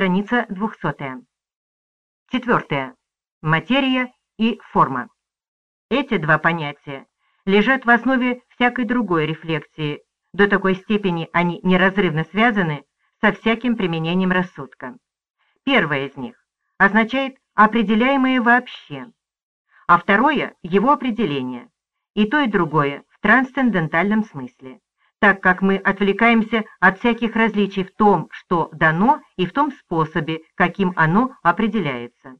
страница 200. Четвертое. Материя и форма. Эти два понятия лежат в основе всякой другой рефлексии, до такой степени они неразрывно связаны со всяким применением рассудка. Первое из них означает определяемое вообще, а второе – его определение, и то и другое в трансцендентальном смысле, так как мы отвлекаемся от всяких различий в том, что дано, и в том способе, каким оно определяется.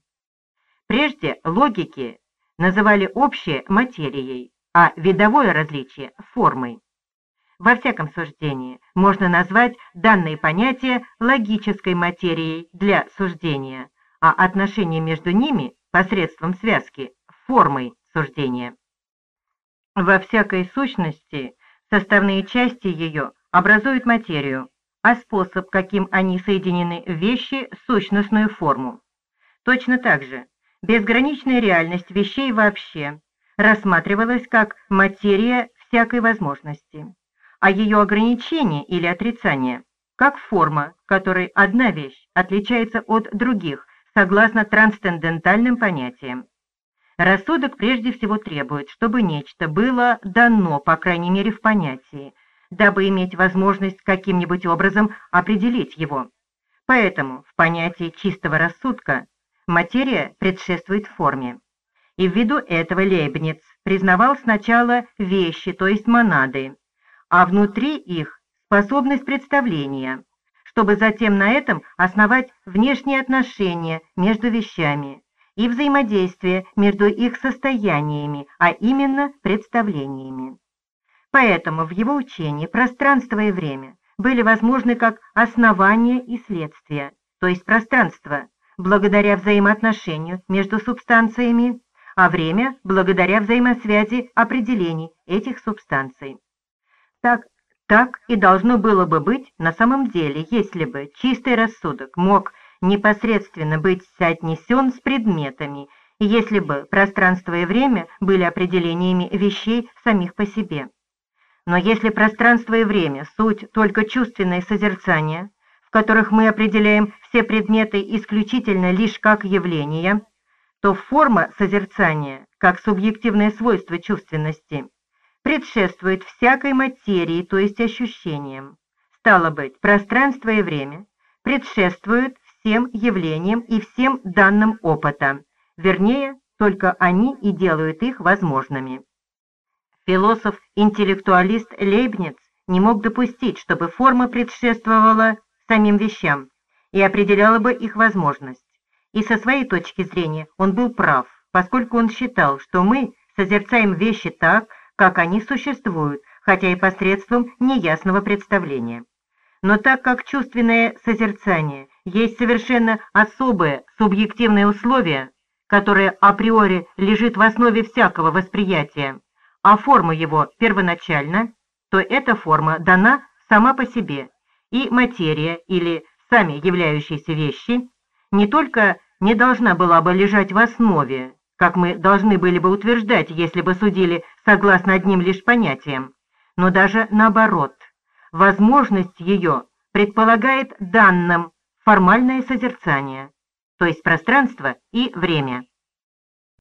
Прежде логики называли общее материей, а видовое различие – формой. Во всяком суждении можно назвать данные понятия логической материей для суждения, а отношения между ними посредством связки формой суждения. Во всякой сущности составные части ее образуют материю, а способ, каким они соединены в вещи, сущностную форму. Точно так же безграничная реальность вещей вообще рассматривалась как материя всякой возможности, а ее ограничение или отрицание как форма, которой одна вещь отличается от других согласно трансцендентальным понятиям. Рассудок прежде всего требует, чтобы нечто было дано, по крайней мере, в понятии, дабы иметь возможность каким-нибудь образом определить его. Поэтому в понятии чистого рассудка материя предшествует форме. И ввиду этого Лейбниц признавал сначала вещи, то есть монады, а внутри их способность представления, чтобы затем на этом основать внешние отношения между вещами, и взаимодействие между их состояниями, а именно представлениями. Поэтому в его учении пространство и время были возможны как основание и следствие, то есть пространство, благодаря взаимоотношению между субстанциями, а время благодаря взаимосвязи определений этих субстанций. Так, так и должно было бы быть на самом деле, если бы чистый рассудок мог непосредственно быть соотнесен с предметами, если бы пространство и время были определениями вещей самих по себе. Но если пространство и время – суть только чувственное созерцание, в которых мы определяем все предметы исключительно лишь как явления, то форма созерцания, как субъективное свойство чувственности, предшествует всякой материи, то есть ощущениям. Стало быть, пространство и время предшествуют всем явлениям и всем данным опыта, вернее, только они и делают их возможными. Философ-интеллектуалист Лейбниц не мог допустить, чтобы форма предшествовала самим вещам и определяла бы их возможность. И со своей точки зрения он был прав, поскольку он считал, что мы созерцаем вещи так, как они существуют, хотя и посредством неясного представления. Но так как чувственное созерцание есть совершенно особое субъективное условие, которое априори лежит в основе всякого восприятия, а форма его первоначальна, то эта форма дана сама по себе, и материя или сами являющиеся вещи не только не должна была бы лежать в основе, как мы должны были бы утверждать, если бы судили согласно одним лишь понятиям, но даже наоборот, возможность ее предполагает данным формальное созерцание, то есть пространство и время.